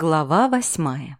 Глава восьмая.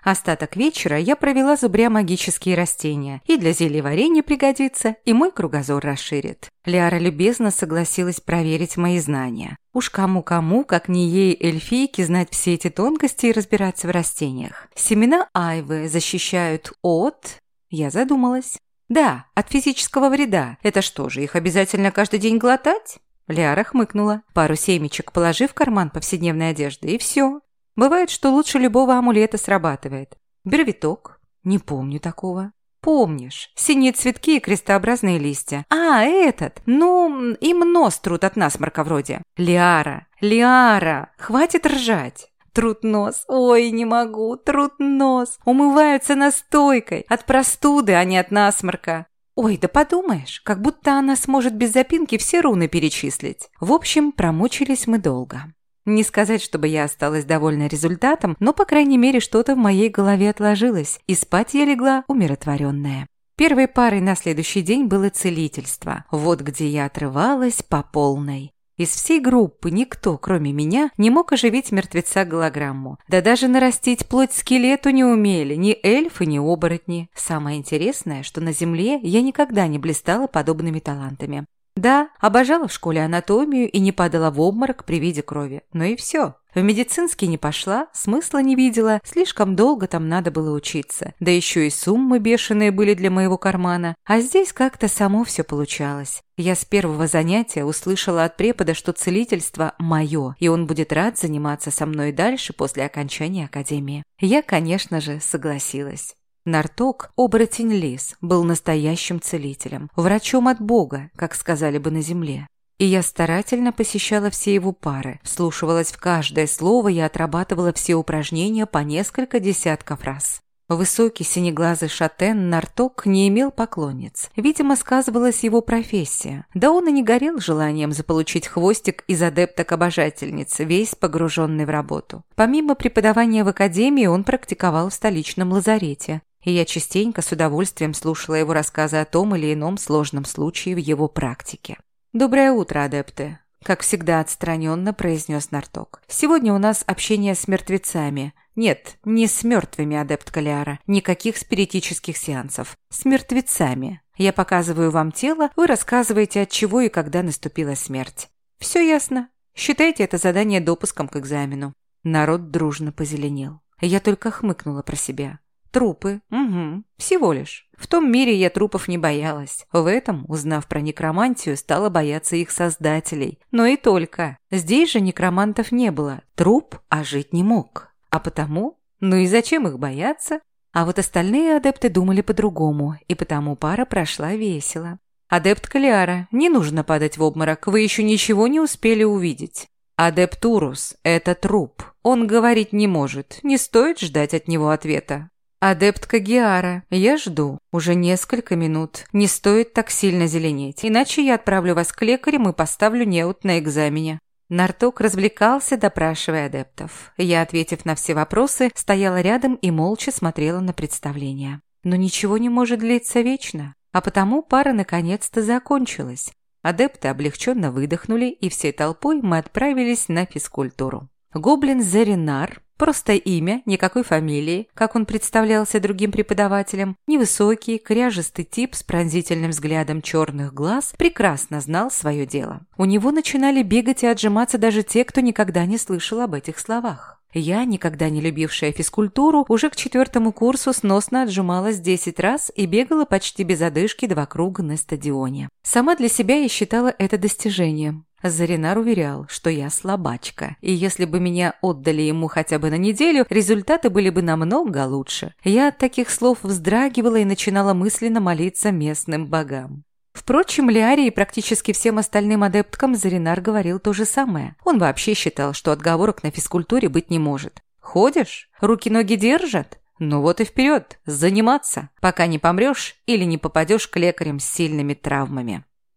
Остаток вечера я провела зубря магические растения. И для зельеварения пригодится, и мой кругозор расширит. Лиара любезно согласилась проверить мои знания. Уж кому-кому, как не ей, эльфийке, знать все эти тонкости и разбираться в растениях. Семена айвы защищают от... Я задумалась. Да, от физического вреда. Это что же, их обязательно каждый день глотать? Лиара хмыкнула, пару семечек положив в карман повседневной одежды, и все. Бывает, что лучше любого амулета срабатывает. Бервиток? Не помню такого. Помнишь, синие цветки и крестообразные листья. А, этот, ну, им нос трут от насморка вроде. Лиара, Лиара, хватит ржать. Трут нос. Ой, не могу. Трут нос. Умываются настойкой. От простуды, а не от насморка. Ой, да подумаешь, как будто она сможет без запинки все руны перечислить. В общем, промучились мы долго. Не сказать, чтобы я осталась довольна результатом, но, по крайней мере, что-то в моей голове отложилось, и спать я легла умиротворенная. Первой парой на следующий день было целительство. Вот где я отрывалась по полной. Из всей группы никто, кроме меня, не мог оживить мертвеца-голограмму. Да даже нарастить плоть скелету не умели ни эльфы, ни оборотни. Самое интересное, что на Земле я никогда не блистала подобными талантами. Да, обожала в школе анатомию и не падала в обморок при виде крови. Но и все. В медицинский не пошла, смысла не видела, слишком долго там надо было учиться. Да еще и суммы бешеные были для моего кармана. А здесь как-то само все получалось. Я с первого занятия услышала от препода, что целительство мое, и он будет рад заниматься со мной дальше после окончания академии. Я, конечно же, согласилась. Нарток, оборотень лис, был настоящим целителем, врачом от Бога, как сказали бы на земле. И я старательно посещала все его пары, вслушивалась в каждое слово и отрабатывала все упражнения по несколько десятков раз. Высокий синеглазый шатен Нарток не имел поклонниц. Видимо, сказывалась его профессия. Да он и не горел желанием заполучить хвостик из адепток-обожательниц, весь погруженный в работу. Помимо преподавания в академии, он практиковал в столичном лазарете и я частенько с удовольствием слушала его рассказы о том или ином сложном случае в его практике. «Доброе утро, адепты!» Как всегда отстраненно произнес Нарток. «Сегодня у нас общение с мертвецами. Нет, не с мертвыми, адепт Калиара. Никаких спиритических сеансов. С мертвецами. Я показываю вам тело, вы рассказываете, от чего и когда наступила смерть. Все ясно. Считайте это задание допуском к экзамену». Народ дружно позеленел. Я только хмыкнула про себя. Трупы, угу, всего лишь. В том мире я трупов не боялась. В этом, узнав про некромантию, стала бояться их создателей. Но и только. Здесь же некромантов не было. Труп ожить не мог. А потому, ну и зачем их бояться? А вот остальные адепты думали по-другому, и потому пара прошла весело. «Адепт Калиара, не нужно падать в обморок, вы еще ничего не успели увидеть». «Адепт Урус – это труп. Он говорить не может, не стоит ждать от него ответа. «Адептка Геара, я жду. Уже несколько минут. Не стоит так сильно зеленеть, иначе я отправлю вас к лекарям и поставлю неуд на экзамене». Нарток развлекался, допрашивая адептов. Я, ответив на все вопросы, стояла рядом и молча смотрела на представление. Но ничего не может длиться вечно, а потому пара наконец-то закончилась. Адепты облегченно выдохнули, и всей толпой мы отправились на физкультуру. Гоблин Заринар Просто имя, никакой фамилии, как он представлялся другим преподавателям, невысокий, кряжестый тип с пронзительным взглядом черных глаз прекрасно знал свое дело. У него начинали бегать и отжиматься даже те, кто никогда не слышал об этих словах. Я, никогда не любившая физкультуру, уже к четвертому курсу сносно отжималась 10 раз и бегала почти без одышки два круга на стадионе. Сама для себя я считала это достижением. Заринар уверял, что я слабачка, и если бы меня отдали ему хотя бы на неделю, результаты были бы намного лучше. Я от таких слов вздрагивала и начинала мысленно молиться местным богам. Впрочем, Лиаре и практически всем остальным адепткам Заринар говорил то же самое. Он вообще считал, что отговорок на физкультуре быть не может. «Ходишь? Руки-ноги держат? Ну вот и вперед, заниматься, пока не помрешь или не попадешь к лекарям с сильными травмами».